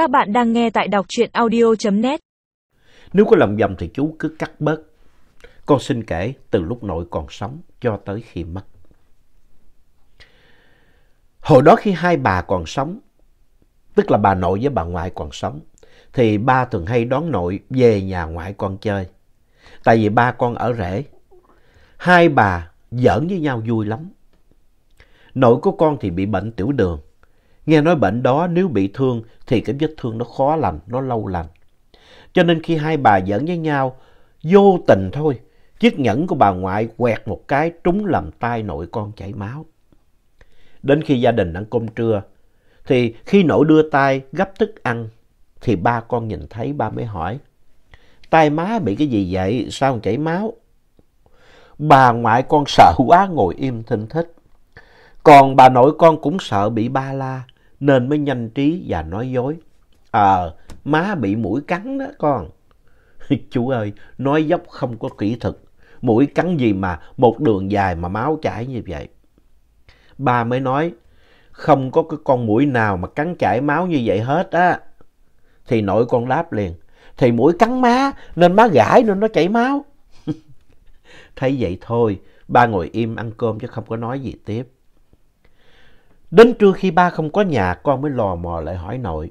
Các bạn đang nghe tại đọc truyện audio.net. Nếu có lòng vòng thì chú cứ cắt bớt. Con xin kể từ lúc nội còn sống cho tới khi mất. Hồi đó khi hai bà còn sống, tức là bà nội với bà ngoại còn sống, thì ba thường hay đón nội về nhà ngoại con chơi. Tại vì ba con ở rể. Hai bà giỡn với nhau vui lắm. Nội của con thì bị bệnh tiểu đường. Nghe nói bệnh đó nếu bị thương thì cái vết thương nó khó lành, nó lâu lành. Cho nên khi hai bà giỡn với nhau, vô tình thôi, chiếc nhẫn của bà ngoại quẹt một cái trúng làm tay nội con chảy máu. Đến khi gia đình ăn cơm trưa, thì khi nội đưa tay gấp thức ăn, thì ba con nhìn thấy ba mới hỏi, tay má bị cái gì vậy, sao chảy máu? Bà ngoại con sợ quá ngồi im thinh thích. Còn bà nội con cũng sợ bị ba la, nên mới nhanh trí và nói dối. Ờ, má bị mũi cắn đó con. Chú ơi, nói dốc không có kỹ thuật. Mũi cắn gì mà một đường dài mà máu chảy như vậy. Ba mới nói, không có cái con mũi nào mà cắn chảy máu như vậy hết á. Thì nội con đáp liền, thì mũi cắn má nên má gãi nên nó chảy máu. Thấy vậy thôi, ba ngồi im ăn cơm chứ không có nói gì tiếp. Đến trưa khi ba không có nhà, con mới lò mò lại hỏi nội.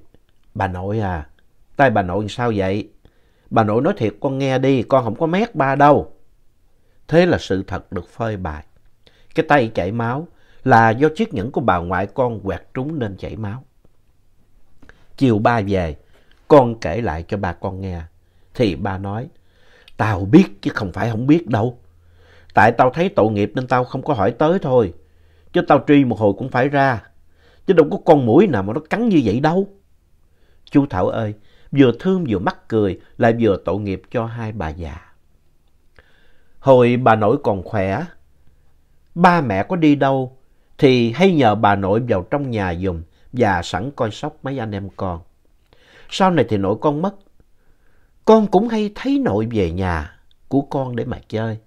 Bà nội à, tay bà nội sao vậy? Bà nội nói thiệt con nghe đi, con không có mét ba đâu. Thế là sự thật được phơi bày. Cái tay chảy máu là do chiếc nhẫn của bà ngoại con quẹt trúng nên chảy máu. Chiều ba về, con kể lại cho ba con nghe. Thì ba nói, tao biết chứ không phải không biết đâu. Tại tao thấy tội nghiệp nên tao không có hỏi tới thôi. Chứ tao truy một hồi cũng phải ra. Chứ đâu có con mũi nào mà nó cắn như vậy đâu. Chú Thảo ơi, vừa thương vừa mắc cười, lại vừa tội nghiệp cho hai bà già. Hồi bà nội còn khỏe, ba mẹ có đi đâu thì hay nhờ bà nội vào trong nhà dùm và sẵn coi sóc mấy anh em con. Sau này thì nội con mất, con cũng hay thấy nội về nhà của con để mà chơi.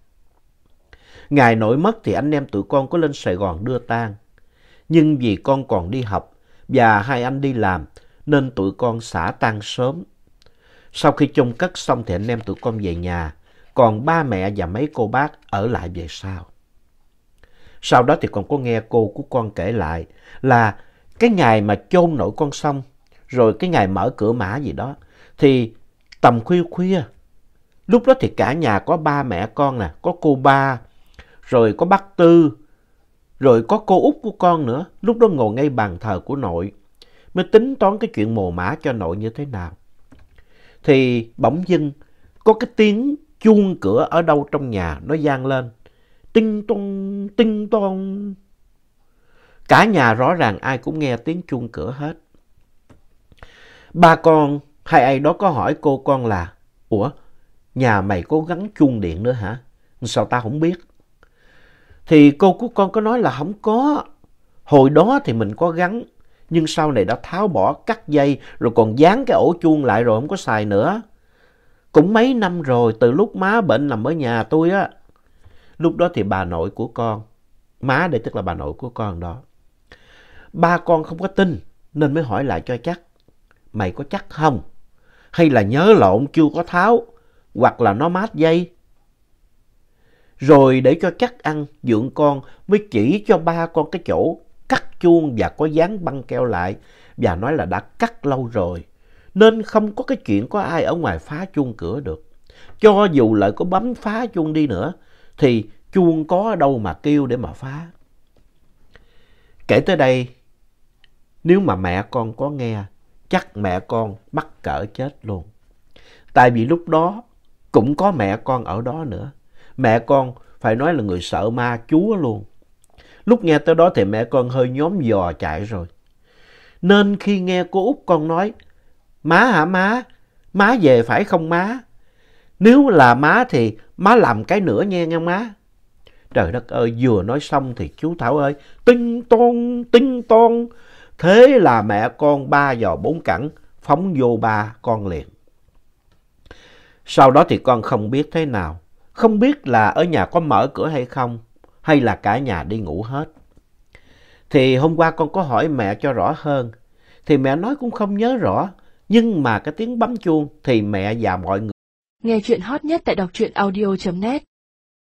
Ngày nội mất thì anh em tụi con có lên Sài Gòn đưa tang. Nhưng vì con còn đi học và hai anh đi làm nên tụi con xả tang sớm. Sau khi chôn cất xong thì anh em tụi con về nhà, còn ba mẹ và mấy cô bác ở lại về sau. Sau đó thì còn có nghe cô của con kể lại là cái ngày mà chôn nội con xong, rồi cái ngày mở cửa mã gì đó, thì tầm khuya khuya, lúc đó thì cả nhà có ba mẹ con nè, có cô ba, rồi có bác Tư, rồi có cô út của con nữa, lúc đó ngồi ngay bàn thờ của nội, mới tính toán cái chuyện mồ mã cho nội như thế nào. Thì bỗng dưng có cái tiếng chuông cửa ở đâu trong nhà nó vang lên. Tinh tong, tinh tong. Cả nhà rõ ràng ai cũng nghe tiếng chuông cửa hết. Ba con hay ai đó có hỏi cô con là Ủa, nhà mày có gắn chuông điện nữa hả? Sao ta không biết? Thì cô của con có nói là không có. Hồi đó thì mình có gắn, nhưng sau này đã tháo bỏ, cắt dây, rồi còn dán cái ổ chuông lại rồi không có xài nữa. Cũng mấy năm rồi, từ lúc má bệnh nằm ở nhà tôi á. Lúc đó thì bà nội của con, má đây tức là bà nội của con đó. Ba con không có tin, nên mới hỏi lại cho chắc. Mày có chắc không? Hay là nhớ lộn chưa có tháo, hoặc là nó mát dây? Rồi để cho chắc ăn, dưỡng con mới chỉ cho ba con cái chỗ cắt chuông và có dán băng keo lại và nói là đã cắt lâu rồi. Nên không có cái chuyện có ai ở ngoài phá chuông cửa được. Cho dù lại có bấm phá chuông đi nữa thì chuông có ở đâu mà kêu để mà phá. Kể tới đây, nếu mà mẹ con có nghe, chắc mẹ con mắc cỡ chết luôn. Tại vì lúc đó cũng có mẹ con ở đó nữa. Mẹ con phải nói là người sợ ma chúa luôn. Lúc nghe tới đó thì mẹ con hơi nhóm dò chạy rồi. Nên khi nghe cô út con nói, má hả má, má về phải không má? Nếu là má thì má làm cái nữa nha nghe má. Trời đất ơi, vừa nói xong thì chú Thảo ơi, tinh ton, tinh ton. Thế là mẹ con ba dò bốn cẳng phóng vô ba con liền. Sau đó thì con không biết thế nào. Không biết là ở nhà có mở cửa hay không, hay là cả nhà đi ngủ hết. Thì hôm qua con có hỏi mẹ cho rõ hơn, thì mẹ nói cũng không nhớ rõ, Nhưng mà cái tiếng bấm chuông thì mẹ và mọi người Nghe chuyện hot nhất tại đọc truyện audio.net